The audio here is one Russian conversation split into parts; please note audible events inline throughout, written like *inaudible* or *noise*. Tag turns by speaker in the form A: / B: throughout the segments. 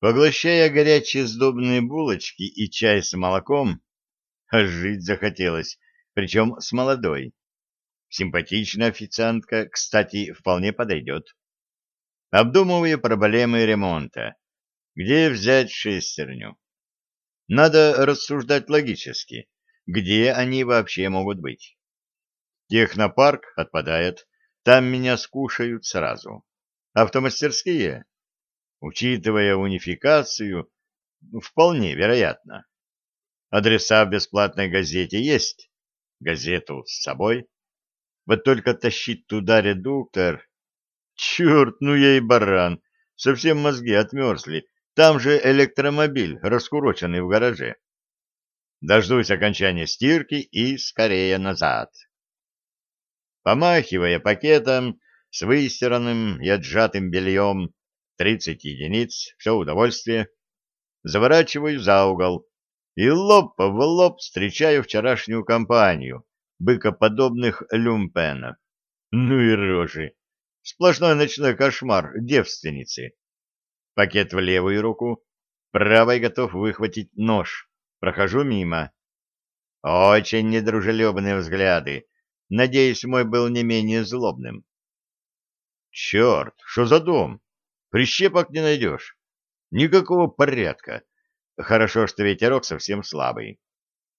A: Поглощая горячие сдобные булочки и чай с молоком, жить захотелось, причем с молодой. Симпатичная официантка, кстати, вполне подойдет. Обдумывая проблемы ремонта. Где взять шестерню? Надо рассуждать логически. Где они вообще могут быть? Технопарк отпадает. Там меня скушают сразу. Автомастерские? Учитывая унификацию, ну, вполне вероятно. Адреса в бесплатной газете есть. Газету с собой. Вот только тащить туда редуктор... Черт, ну я и баран. Совсем мозги отмерзли. Там же электромобиль, раскуроченный в гараже. Дождусь окончания стирки и скорее назад. Помахивая пакетом с выстиранным и отжатым бельем, 30 единиц, все удовольствие. Заворачиваю за угол и лоб в лоб встречаю вчерашнюю компанию быкоподобных люмпенов. Ну и рожи. Сплошной ночной кошмар девственницы. Пакет в левую руку, правой готов выхватить нож. Прохожу мимо. Очень недружелюбные взгляды. Надеюсь, мой был не менее злобным. Черт, что за дом? Прищепок не найдешь. Никакого порядка. Хорошо, что ветерок совсем слабый.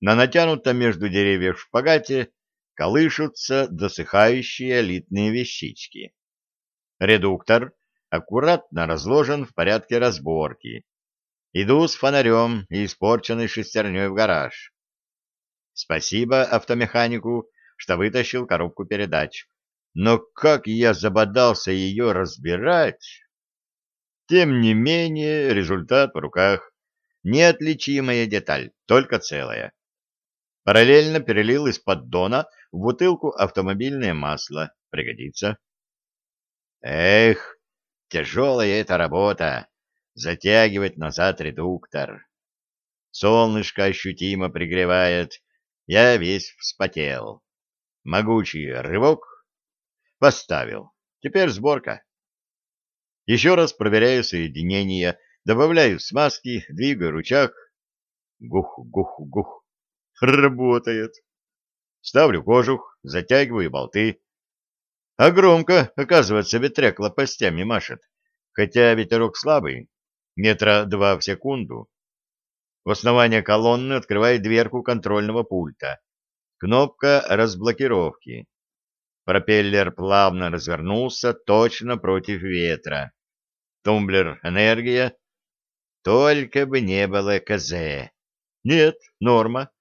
A: На натянутом между деревьев шпагате колышутся досыхающие элитные вещички. Редуктор аккуратно разложен в порядке разборки. Иду с фонарем и испорченной шестерней в гараж. Спасибо автомеханику, что вытащил коробку передач. Но как я забодался ее разбирать... Тем не менее, результат в руках. Неотличимая деталь, только целая. Параллельно перелил из поддона в бутылку автомобильное масло. Пригодится. Эх, тяжелая эта работа. Затягивать назад редуктор. Солнышко ощутимо пригревает. Я весь вспотел. Могучий рывок. Поставил. Теперь сборка. Еще раз проверяю соединение, добавляю смазки, двигаю рычаг. Гух-гух-гух. Работает. Ставлю кожух, затягиваю болты. А громко, оказывается, ветряк лопастями машет, хотя ветерок слабый, метра два в секунду. В основание колонны открывает дверку контрольного пульта. Кнопка разблокировки. Пропеллер плавно развернулся точно против ветра. Тумблер «Энергия». Только бы не было КЗ. Нет, норма.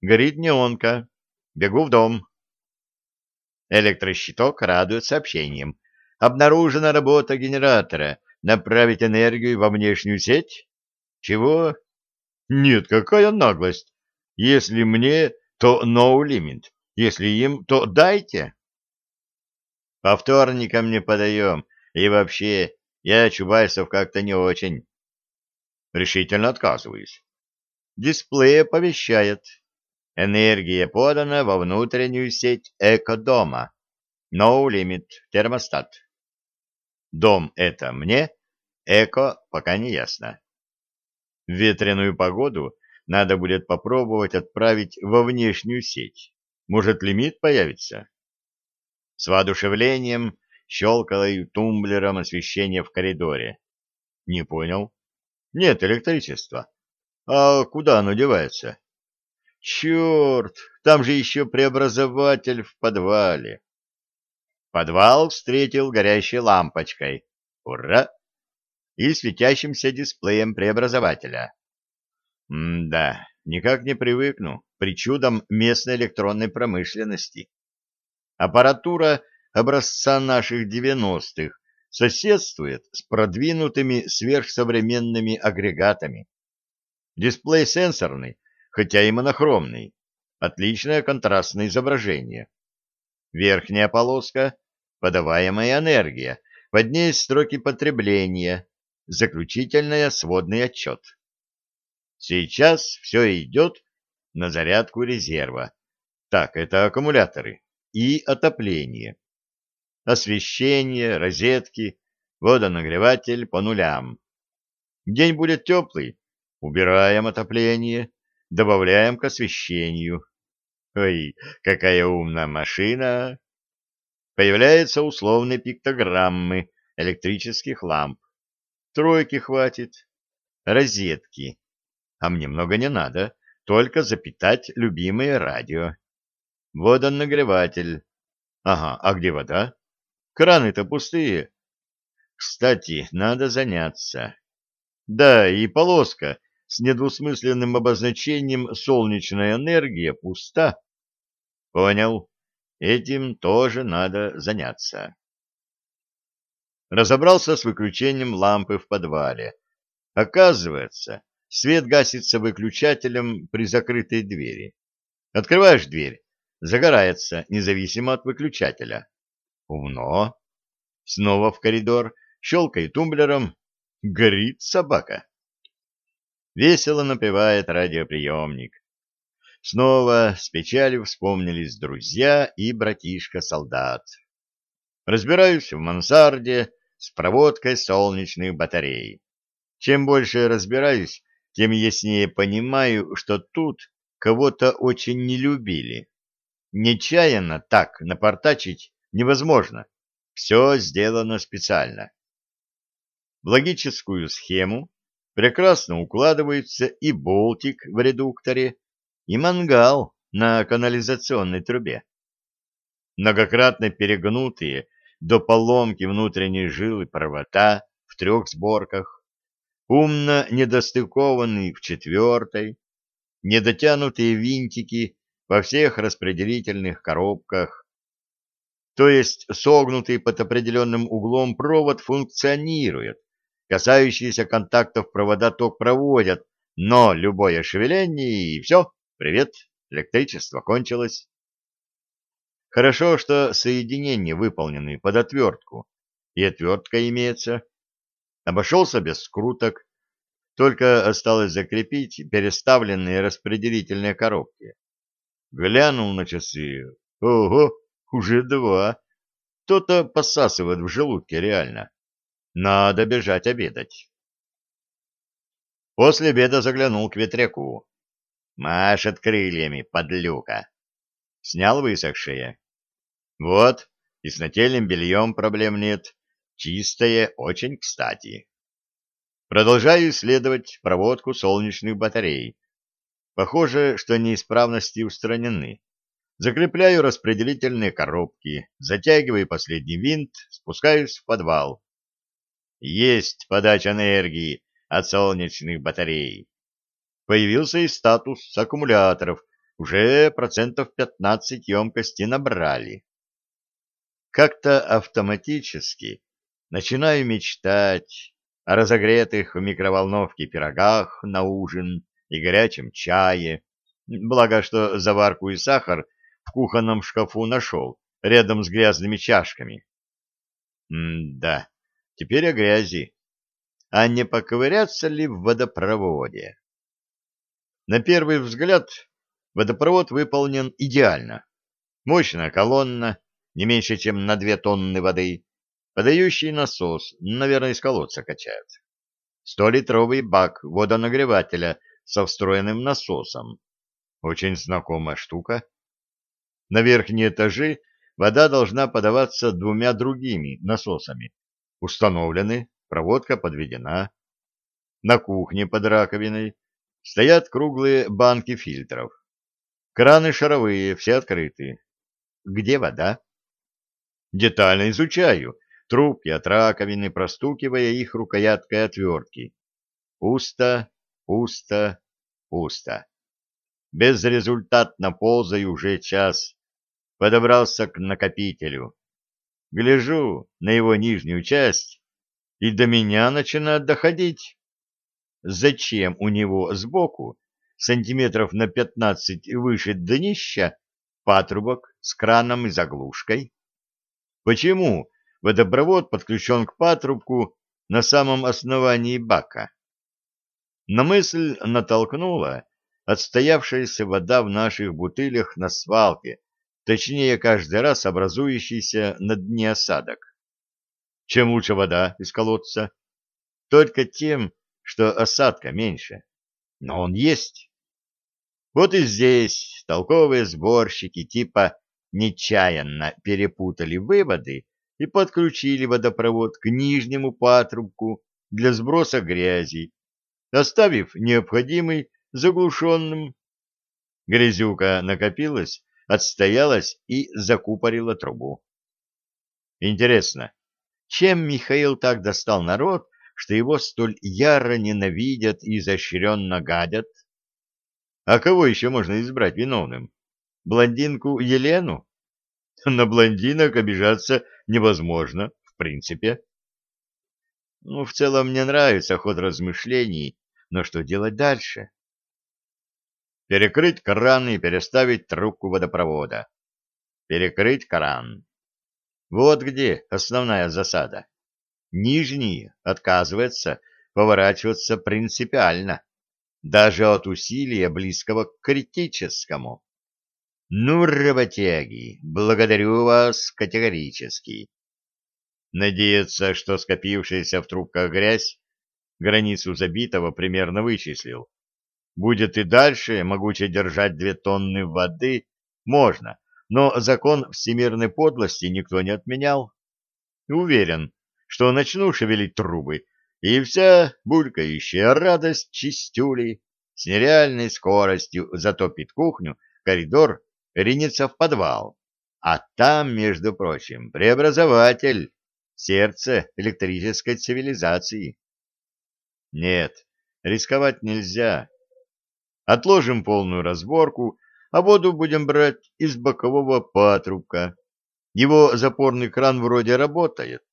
A: Горит неонка. Бегу в дом. Электрощиток радует сообщением. Обнаружена работа генератора. Направить энергию во внешнюю сеть? Чего? Нет, какая наглость. Если мне, то no limit. Если им, то дайте. По вторникам не подаем. И вообще, я Чубайсов как-то не очень. Решительно отказываюсь. Дисплей оповещает. Энергия подана во внутреннюю сеть эко-дома. No limit. Термостат. Дом это мне, эко пока не ясно. В ветреную погоду надо будет попробовать отправить во внешнюю сеть. Может, лимит появится? С воодушевлением щелкало тумблером освещение в коридоре. Не понял. Нет электричества. А куда оно девается? Черт, там же еще преобразователь в подвале. Подвал встретил горящей лампочкой. Ура! И светящимся дисплеем преобразователя. М да, никак не привыкну к причудам местной электронной промышленности. Аппаратура образца наших 90-х соседствует с продвинутыми сверхсовременными агрегатами. Дисплей сенсорный, хотя и монохромный. Отличное контрастное изображение. Верхняя полоска – подаваемая энергия, под ней строки потребления, заключительная – сводный отчет. Сейчас все идет на зарядку резерва. Так, это аккумуляторы и отопление. Освещение, розетки, водонагреватель по нулям. День будет теплый. Убираем отопление, добавляем к освещению. Ой, какая умная машина! Появляются условные пиктограммы электрических ламп. Тройки хватит. Розетки. А мне много не надо, только запитать любимое радио. Водонагреватель. Ага, а где вода? Краны-то пустые. Кстати, надо заняться. Да, и полоска с недвусмысленным обозначением «солнечная энергия» пуста. Понял. Этим тоже надо заняться. Разобрался с выключением лампы в подвале. Оказывается, свет гасится выключателем при закрытой двери. Открываешь дверь, Загорается, независимо от выключателя. Умно. Снова в коридор, щелкает тумблером. Горит собака. Весело напевает радиоприемник. Снова с печалью вспомнились друзья и братишка-солдат. Разбираюсь в мансарде с проводкой солнечных батарей. Чем больше разбираюсь, тем яснее понимаю, что тут кого-то очень не любили. Нечаянно так напортачить невозможно. Все сделано специально. В логическую схему прекрасно укладывается и болтик в редукторе, и мангал на канализационной трубе. Многократно перегнутые до поломки внутренней жилы провода в трех сборках, умно недостыкованные в четвертой, недотянутые винтики во всех распределительных коробках. То есть согнутый под определенным углом провод функционирует, касающиеся контактов провода ток проводят, но любое шевеление и все, привет, электричество кончилось. Хорошо, что соединения выполнены под отвертку, и отвертка имеется. Обошелся без скруток, только осталось закрепить переставленные распределительные коробки. Глянул на часы. Ого, уже два. Кто-то посасывает в желудке реально. Надо бежать обедать. После обеда заглянул к ветряку. Машет крыльями, подлюка. Снял высохшие. Вот, и с нательным бельем проблем нет. Чистое очень кстати. Продолжаю исследовать проводку солнечных батарей Похоже, что неисправности устранены. Закрепляю распределительные коробки, затягиваю последний винт, спускаюсь в подвал. Есть подача энергии от солнечных батарей. Появился и статус с аккумуляторов. Уже процентов 15 емкости набрали. Как-то автоматически начинаю мечтать о разогретых в микроволновке пирогах на ужин, и горячем чае. Благо, что заварку и сахар в кухонном шкафу нашел, рядом с грязными чашками. М-да, теперь о грязи. А не поковыряться ли в водопроводе? На первый взгляд водопровод выполнен идеально. Мощная колонна, не меньше, чем на две тонны воды, подающий насос, наверное, из колодца качает. Столитровый бак водонагревателя со встроенным насосом. Очень знакомая штука. На верхние этажи вода должна подаваться двумя другими насосами. Установлены, проводка подведена. На кухне под раковиной стоят круглые банки фильтров. Краны шаровые, все открыты. Где вода? Детально изучаю трубки от раковины, простукивая их рукояткой отвертки. Пусто, Пусто, пусто. Безрезультатно ползаю уже час. Подобрался к накопителю. Гляжу на его нижнюю часть, и до меня начинает доходить. Зачем у него сбоку, сантиметров на пятнадцать выше днища, патрубок с краном и заглушкой? Почему водопровод подключен к патрубку на самом основании бака? На мысль натолкнула отстоявшаяся вода в наших бутылях на свалке, точнее каждый раз образующийся на дне осадок. Чем лучше вода из колодца? Только тем, что осадка меньше. Но он есть. Вот и здесь толковые сборщики типа нечаянно перепутали выводы и подключили водопровод к нижнему патрубку для сброса грязи оставив необходимый заглушенным. Грязюка накопилась, отстоялась и закупорила трубу. Интересно, чем Михаил так достал народ, что его столь яро ненавидят и изощренно гадят? А кого еще можно избрать виновным? Блондинку Елену? *laughs* На блондинок обижаться невозможно, в принципе. Ну, в целом мне нравится ход размышлений, но что делать дальше? Перекрыть кран и переставить трубку водопровода. Перекрыть кран. Вот где основная засада. Нижний отказывается поворачиваться принципиально, даже от усилия близкого к критическому. Ну, работяги, благодарю вас категорически. Надеяться, что скопившаяся в трубках грязь границу забитого примерно вычислил. Будет и дальше могуче держать две тонны воды можно, но закон всемирной подлости никто не отменял. Уверен, что начну шевелить трубы, и вся булькающая радость чистюли с нереальной скоростью затопит кухню, коридор, ринется в подвал. А там, между прочим, преобразователь сердце электрической цивилизации. Нет, рисковать нельзя. Отложим полную разборку, а воду будем брать из бокового патрубка. Его запорный кран вроде работает.